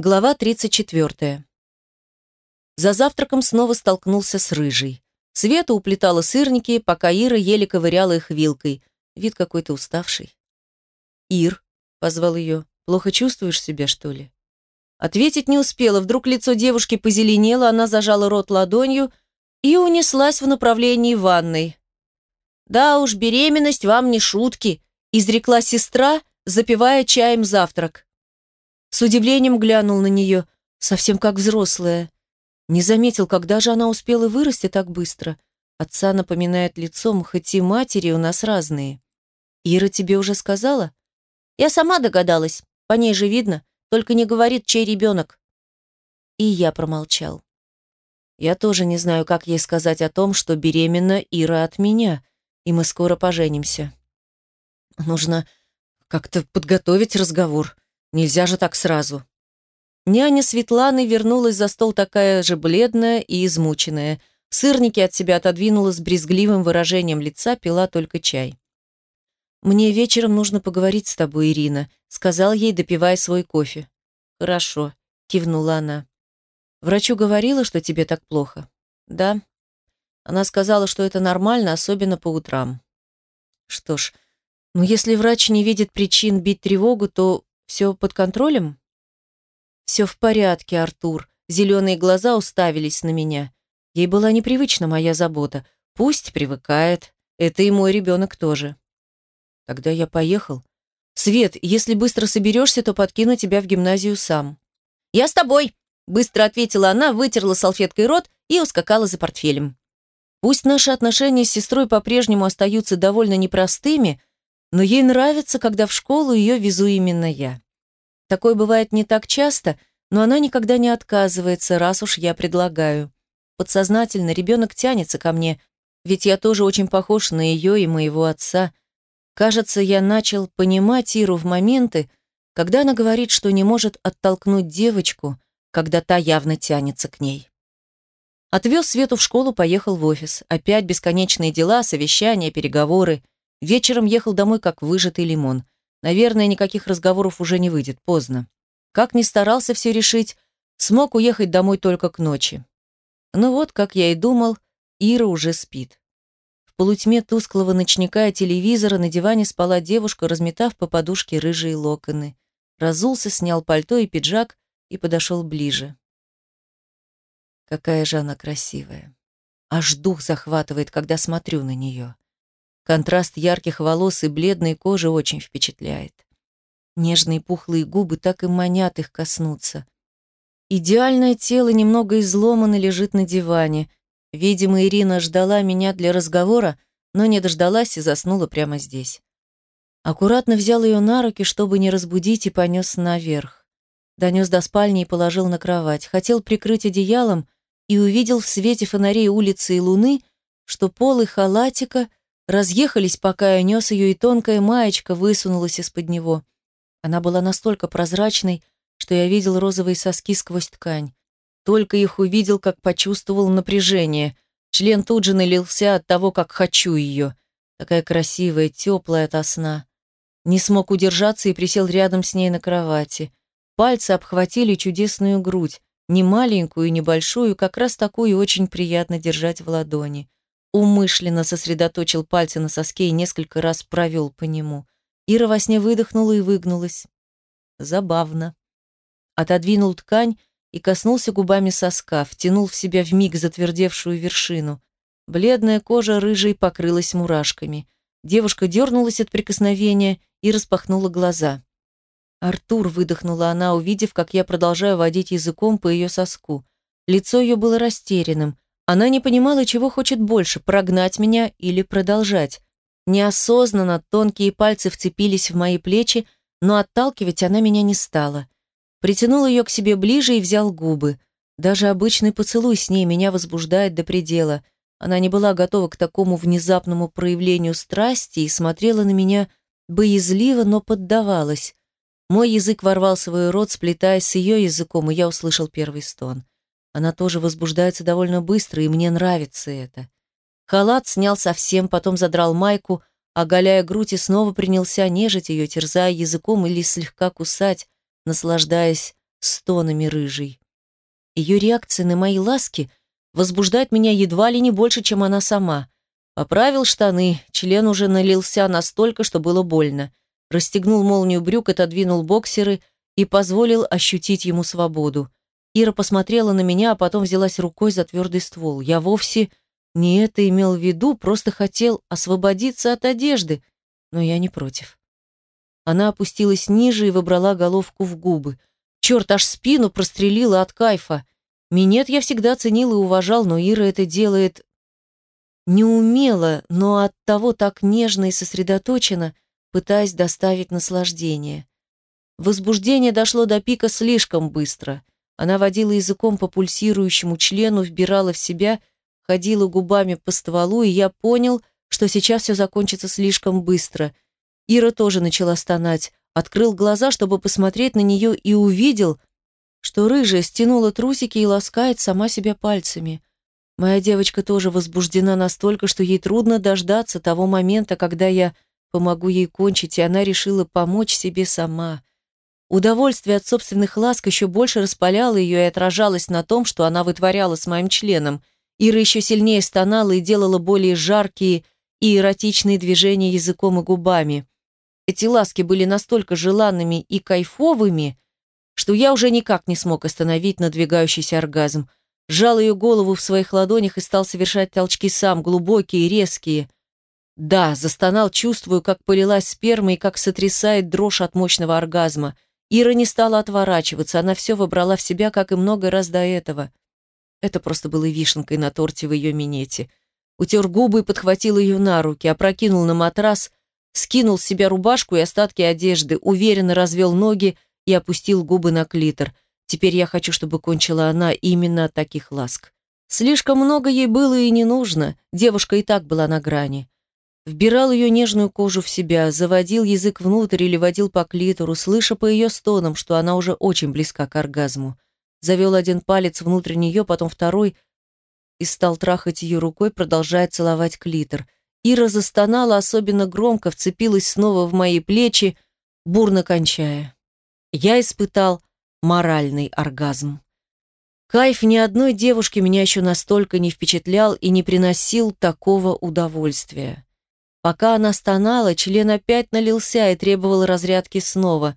Глава 34. За завтраком снова столкнулся с рыжей. Света уплетала сырники, пока Ира еле ковыряла их вилкой. Вид какой-то уставший. «Ир», — позвал ее, — «плохо чувствуешь себя, что ли?» Ответить не успела, вдруг лицо девушки позеленело, она зажала рот ладонью и унеслась в направлении ванной. «Да уж, беременность вам не шутки», — изрекла сестра, запивая чаем завтрак. С удивлением глянул на нее, совсем как взрослая. Не заметил, когда же она успела вырасти так быстро. Отца напоминает лицом, хоть и матери у нас разные. Ира тебе уже сказала? Я сама догадалась, по ней же видно, только не говорит, чей ребенок. И я промолчал. Я тоже не знаю, как ей сказать о том, что беременна Ира от меня, и мы скоро поженимся. Нужно как-то подготовить разговор. Нельзя же так сразу. Няня Светланы вернулась за стол такая же бледная и измученная. Сырники от себя отодвинула с брезгливым выражением лица, пила только чай. «Мне вечером нужно поговорить с тобой, Ирина», — сказал ей, допивая свой кофе. «Хорошо», — кивнула она. «Врачу говорила, что тебе так плохо?» «Да». Она сказала, что это нормально, особенно по утрам. «Что ж, ну если врач не видит причин бить тревогу, то все под контролем? Все в порядке, Артур. Зеленые глаза уставились на меня. Ей была непривычна моя забота. Пусть привыкает. Это и мой ребенок тоже. Тогда я поехал. Свет, если быстро соберешься, то подкину тебя в гимназию сам. Я с тобой, быстро ответила она, вытерла салфеткой рот и ускакала за портфелем. Пусть наши отношения с сестрой по-прежнему остаются довольно непростыми, но ей нравится, когда в школу ее везу именно я. Такое бывает не так часто, но она никогда не отказывается, раз уж я предлагаю. Подсознательно ребенок тянется ко мне, ведь я тоже очень похож на ее и моего отца. Кажется, я начал понимать Иру в моменты, когда она говорит, что не может оттолкнуть девочку, когда та явно тянется к ней. Отвез Свету в школу, поехал в офис. Опять бесконечные дела, совещания, переговоры – Вечером ехал домой как выжатый лимон. Наверное, никаких разговоров уже не выйдет, поздно. Как ни старался все решить, смог уехать домой только к ночи. Ну вот, как я и думал, Ира уже спит. В полутьме тусклого ночника и телевизора на диване спала девушка, разметав по подушке рыжие локоны. Разулся, снял пальто и пиджак и подошел ближе. Какая же она красивая. Аж дух захватывает, когда смотрю на нее. Контраст ярких волос и бледной кожи очень впечатляет. Нежные пухлые губы так и манят их коснуться. Идеальное тело немного изломано лежит на диване. Видимо, Ирина ждала меня для разговора, но не дождалась и заснула прямо здесь. Аккуратно взял ее на руки, чтобы не разбудить, и понес наверх. Донес до спальни и положил на кровать. Хотел прикрыть одеялом и увидел в свете фонарей улицы и луны, что полы халатика разъехались, пока я нес ее, и тонкая маечка высунулась из-под него. Она была настолько прозрачной, что я видел розовые соски сквозь ткань. Только их увидел, как почувствовал напряжение. Член тут же налился от того, как хочу ее. Такая красивая, теплая ото сна. Не смог удержаться и присел рядом с ней на кровати. Пальцы обхватили чудесную грудь, не маленькую и небольшую, как раз такую очень приятно держать в ладони. Умышленно сосредоточил пальцы на соске и несколько раз провел по нему. Ира во сне выдохнула и выгнулась. Забавно. Отодвинул ткань и коснулся губами соска, втянул в себя вмиг затвердевшую вершину. Бледная кожа рыжей покрылась мурашками. Девушка дернулась от прикосновения и распахнула глаза. «Артур», — выдохнула она, увидев, как я продолжаю водить языком по ее соску. Лицо ее было растерянным. Она не понимала, чего хочет больше, прогнать меня или продолжать. Неосознанно тонкие пальцы вцепились в мои плечи, но отталкивать она меня не стала. Притянул ее к себе ближе и взял губы. Даже обычный поцелуй с ней меня возбуждает до предела. Она не была готова к такому внезапному проявлению страсти и смотрела на меня боязливо, но поддавалась. Мой язык ворвался в ее рот, сплетаясь с ее языком, и я услышал первый стон. Она тоже возбуждается довольно быстро, и мне нравится это. Халат снял совсем, потом задрал майку, оголяя грудь и снова принялся нежить ее, терзая языком или слегка кусать, наслаждаясь стонами рыжей. Ее реакция на мои ласки возбуждает меня едва ли не больше, чем она сама. Поправил штаны, член уже налился настолько, что было больно. Расстегнул молнию брюк, отодвинул боксеры и позволил ощутить ему свободу. Ира посмотрела на меня, а потом взялась рукой за твердый ствол. Я вовсе не это имел в виду, просто хотел освободиться от одежды, но я не против. Она опустилась ниже и выбрала головку в губы. Черт, аж спину прострелила от кайфа. Минет я всегда ценил и уважал, но Ира это делает неумело, но от того так нежно и сосредоточенно, пытаясь доставить наслаждение. Возбуждение дошло до пика слишком быстро. Она водила языком по пульсирующему члену, вбирала в себя, ходила губами по стволу, и я понял, что сейчас все закончится слишком быстро. Ира тоже начала стонать, открыл глаза, чтобы посмотреть на нее, и увидел, что рыжая стянула трусики и ласкает сама себя пальцами. Моя девочка тоже возбуждена настолько, что ей трудно дождаться того момента, когда я помогу ей кончить, и она решила помочь себе сама. Удовольствие от собственных ласк еще больше распаляло ее и отражалось на том, что она вытворяла с моим членом. Ира еще сильнее стонала и делала более жаркие и эротичные движения языком и губами. Эти ласки были настолько желанными и кайфовыми, что я уже никак не смог остановить надвигающийся оргазм. Сжал ее голову в своих ладонях и стал совершать толчки сам, глубокие, и резкие. Да, застонал, чувствую, как полилась сперма и как сотрясает дрожь от мощного оргазма. Ира не стала отворачиваться, она все выбрала в себя, как и много раз до этого. Это просто было вишенкой на торте в ее минете. Утер губы и подхватил ее на руки, опрокинул на матрас, скинул с себя рубашку и остатки одежды, уверенно развел ноги, и опустил губы на клитор. Теперь я хочу, чтобы кончила она именно от таких ласк. Слишком много ей было и не нужно, девушка и так была на грани. Вбирал ее нежную кожу в себя, заводил язык внутрь или водил по клитору, слыша по ее стонам, что она уже очень близка к оргазму. Завел один палец внутрь нее, потом второй, и стал трахать ее рукой, продолжая целовать клитор. Ира застонала особенно громко, вцепилась снова в мои плечи, бурно кончая я испытал моральный оргазм. Кайф ни одной девушки меня еще настолько не впечатлял и не приносил такого удовольствия. Пока она стонала, член опять налился и требовал разрядки снова.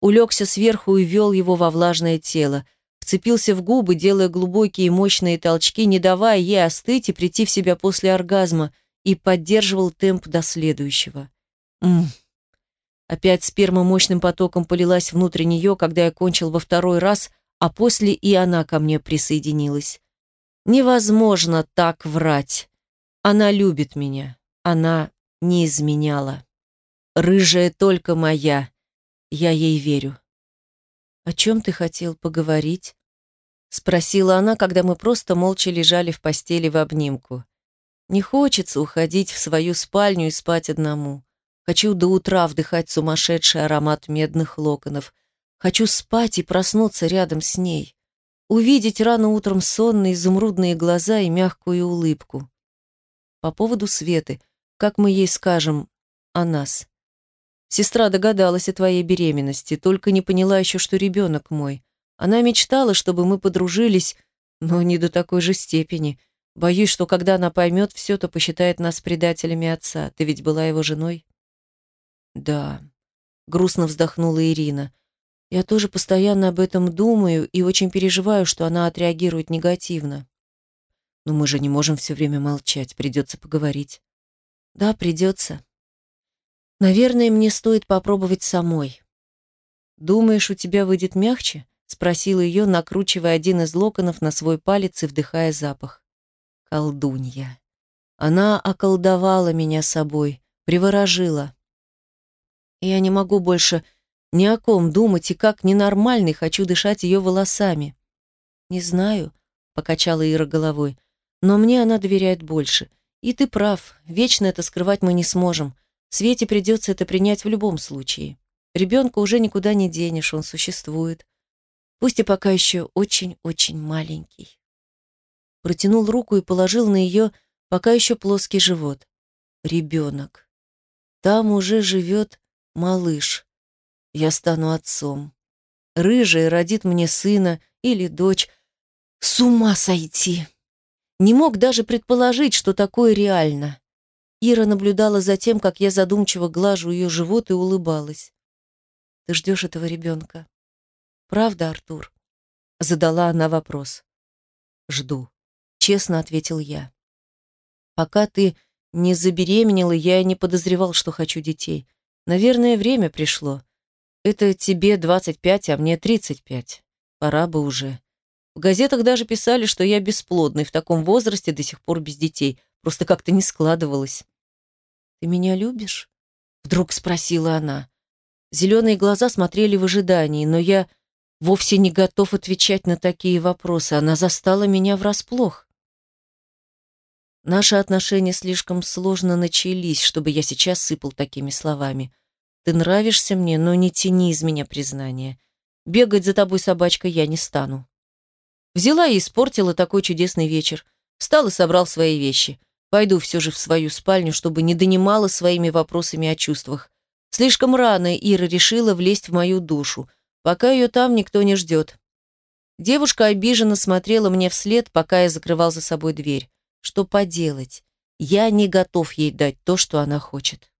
Улегся сверху и вел его во влажное тело. Вцепился в губы, делая глубокие и мощные толчки, не давая ей остыть и прийти в себя после оргазма, и поддерживал темп до следующего. Ммм, Опять сперма мощным потоком полилась внутрь нее, когда я кончил во второй раз, а после и она ко мне присоединилась. Невозможно так врать. Она любит меня. Она не изменяла. Рыжая только моя. Я ей верю. «О чем ты хотел поговорить?» Спросила она, когда мы просто молча лежали в постели в обнимку. Не хочется уходить в свою спальню и спать одному. Хочу до утра вдыхать сумасшедший аромат медных локонов. Хочу спать и проснуться рядом с ней. Увидеть рано утром сонные изумрудные глаза и мягкую улыбку. По поводу Светы, как мы ей скажем о нас? Сестра догадалась о твоей беременности, только не поняла еще, что ребенок мой. Она мечтала, чтобы мы подружились, но не до такой же степени. Боюсь, что когда она поймет все, то посчитает нас предателями отца. Ты ведь была его женой? Да, грустно вздохнула Ирина. Я тоже постоянно об этом думаю и очень переживаю, что она отреагирует негативно. Но мы же не можем все время молчать, придется поговорить. Да, придется. Наверное, мне стоит попробовать самой. Думаешь, у тебя выйдет мягче? спросила ее, накручивая один из локонов на свой палец и вдыхая запах. Колдунья. Она околдовала меня собой, приворожила. Я не могу больше ни о ком думать и как ненормальный хочу дышать ее волосами. Не знаю, покачала Ира головой, но мне она доверяет больше. И ты прав, вечно это скрывать мы не сможем. Свете придется это принять в любом случае. Ребенка уже никуда не денешь, он существует. Пусть и пока еще очень-очень маленький. Протянул руку и положил на ее пока еще плоский живот. Ребенок. Там уже живет малыш. Я стану отцом. Рыжая родит мне сына или дочь. С ума сойти! Не мог даже предположить, что такое реально. Ира наблюдала за тем, как я задумчиво глажу ее живот и улыбалась. «Ты ждешь этого ребенка?» «Правда, Артур?» Задала она вопрос. «Жду», — честно ответил я. «Пока ты не забеременела, я не подозревал, что хочу детей. Наверное, время пришло. Это тебе 25, а мне 35. Пора бы уже. В газетах даже писали, что я бесплодный, в таком возрасте до сих пор без детей. Просто как-то не складывалось. «Ты меня любишь?» Вдруг спросила она. Зеленые глаза смотрели в ожидании, но я вовсе не готов отвечать на такие вопросы. Она застала меня врасплох. Наши отношения слишком сложно начались, чтобы я сейчас сыпал такими словами. Ты нравишься мне, но не тяни из меня признания. Бегать за тобой, собачка, я не стану. Взяла и испортила такой чудесный вечер. Встал и собрал свои вещи. Пойду все же в свою спальню, чтобы не донимала своими вопросами о чувствах. Слишком рано Ира решила влезть в мою душу. Пока ее там никто не ждет. Девушка обиженно смотрела мне вслед, пока я закрывал за собой дверь. Что поделать? Я не готов ей дать то, что она хочет.